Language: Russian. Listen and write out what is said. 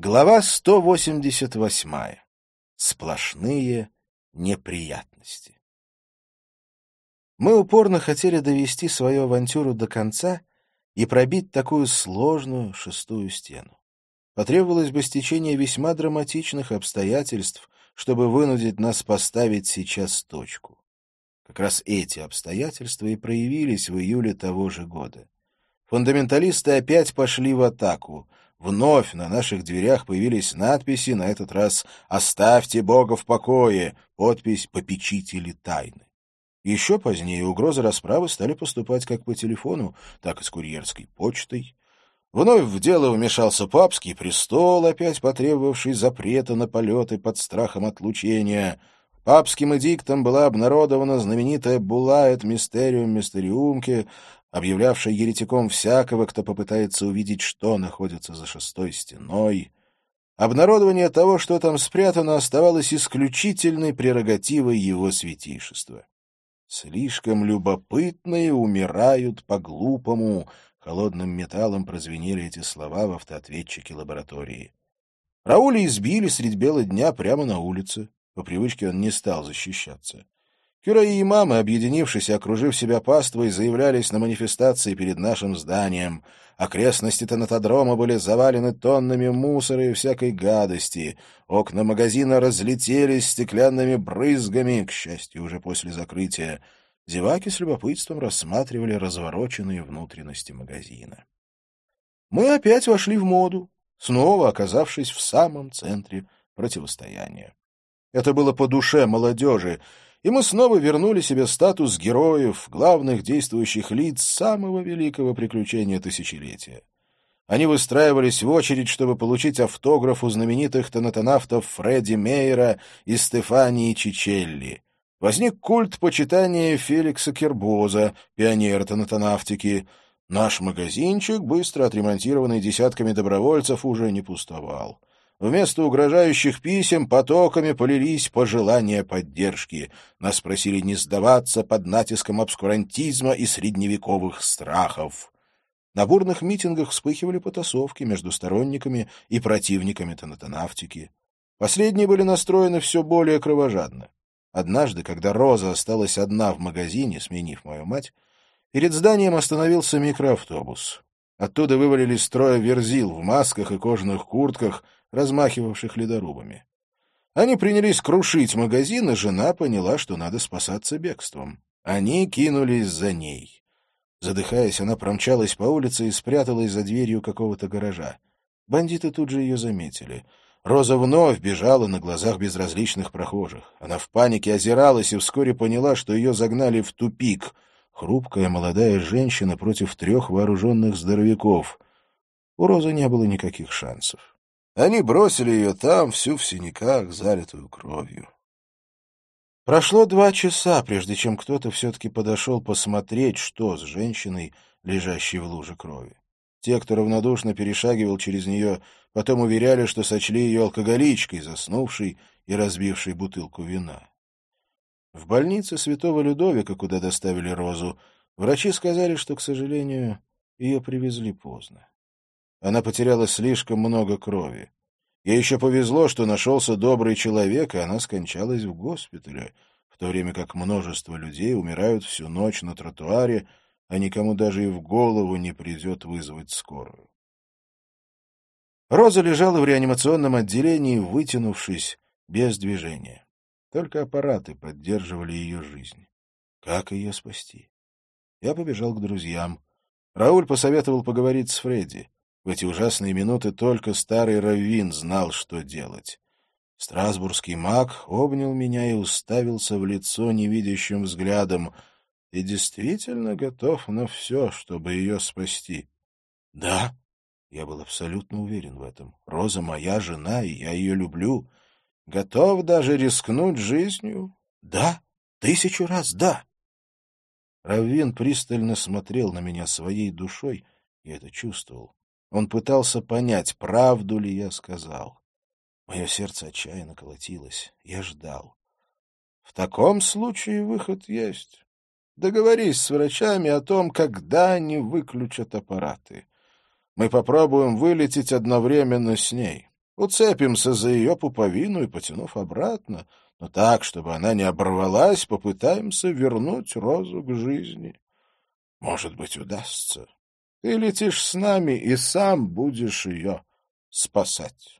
Глава 188. Сплошные неприятности. Мы упорно хотели довести свою авантюру до конца и пробить такую сложную шестую стену. Потребовалось бы стечение весьма драматичных обстоятельств, чтобы вынудить нас поставить сейчас точку. Как раз эти обстоятельства и проявились в июле того же года. Фундаменталисты опять пошли в атаку — Вновь на наших дверях появились надписи, на этот раз «Оставьте Бога в покое», подпись «Попечители тайны». Еще позднее угрозы расправы стали поступать как по телефону, так и с курьерской почтой. Вновь в дело вмешался папский престол, опять потребовавший запрета на полеты под страхом отлучения. Папским эдиктом была обнародована знаменитая «Була et Mysterium Mysteriumque», объявлявшая еретиком всякого, кто попытается увидеть, что находится за шестой стеной. Обнародование того, что там спрятано, оставалось исключительной прерогативой его святейшества. «Слишком любопытные умирают по-глупому», — холодным металлом прозвенели эти слова в автоответчике лаборатории. Рауля избили средь бела дня прямо на улице. По привычке он не стал защищаться. Кюра и имамы, объединившись и окружив себя паствой, заявлялись на манифестации перед нашим зданием. Окрестности Танатодрома были завалены тоннами мусора и всякой гадости. Окна магазина разлетелись стеклянными брызгами, к счастью, уже после закрытия. Зеваки с любопытством рассматривали развороченные внутренности магазина. Мы опять вошли в моду, снова оказавшись в самом центре противостояния. Это было по душе молодежи, и мы снова вернули себе статус героев, главных действующих лиц самого великого приключения тысячелетия. Они выстраивались в очередь, чтобы получить автограф у знаменитых тонатонавтов Фредди Мейера и Стефании Чичелли. Возник культ почитания Феликса Кербоза, пионера тонатонавтики. Наш магазинчик, быстро отремонтированный десятками добровольцев, уже не пустовал. Вместо угрожающих писем потоками полились пожелания поддержки. Нас просили не сдаваться под натиском обскурантизма и средневековых страхов. На бурных митингах вспыхивали потасовки между сторонниками и противниками тонатонавтики. Последние были настроены все более кровожадно. Однажды, когда Роза осталась одна в магазине, сменив мою мать, перед зданием остановился микроавтобус. Оттуда вывалились строя верзил в масках и кожаных куртках — размахивавших ледорубами. Они принялись крушить магазин, и жена поняла, что надо спасаться бегством. Они кинулись за ней. Задыхаясь, она промчалась по улице и спряталась за дверью какого-то гаража. Бандиты тут же ее заметили. Роза вновь бежала на глазах безразличных прохожих. Она в панике озиралась и вскоре поняла, что ее загнали в тупик. Хрупкая молодая женщина против трех вооруженных здоровяков. У Розы не было никаких шансов. Они бросили ее там, всю в синяках, залитую кровью. Прошло два часа, прежде чем кто-то все-таки подошел посмотреть, что с женщиной, лежащей в луже крови. Те, кто равнодушно перешагивал через нее, потом уверяли, что сочли ее алкоголичкой, заснувшей и разбившей бутылку вина. В больнице святого Людовика, куда доставили Розу, врачи сказали, что, к сожалению, ее привезли поздно. Она потеряла слишком много крови. Ей еще повезло, что нашелся добрый человек, и она скончалась в госпитале, в то время как множество людей умирают всю ночь на тротуаре, а никому даже и в голову не придет вызвать скорую. Роза лежала в реанимационном отделении, вытянувшись, без движения. Только аппараты поддерживали ее жизнь. Как ее спасти? Я побежал к друзьям. Рауль посоветовал поговорить с Фредди. В эти ужасные минуты только старый Раввин знал, что делать. Страсбургский маг обнял меня и уставился в лицо невидящим взглядом. И действительно готов на все, чтобы ее спасти. — Да, я был абсолютно уверен в этом. Роза моя жена, и я ее люблю. Готов даже рискнуть жизнью? Да, тысячу раз да. Раввин пристально смотрел на меня своей душой, я это чувствовал. Он пытался понять, правду ли я сказал. Мое сердце отчаянно колотилось. Я ждал. В таком случае выход есть. Договорись с врачами о том, когда они выключат аппараты. Мы попробуем вылететь одновременно с ней. Уцепимся за ее пуповину и, потянув обратно, но так, чтобы она не оборвалась, попытаемся вернуть розу к жизни. Может быть, удастся. Ты летишь с нами и сам будешь ее спасать.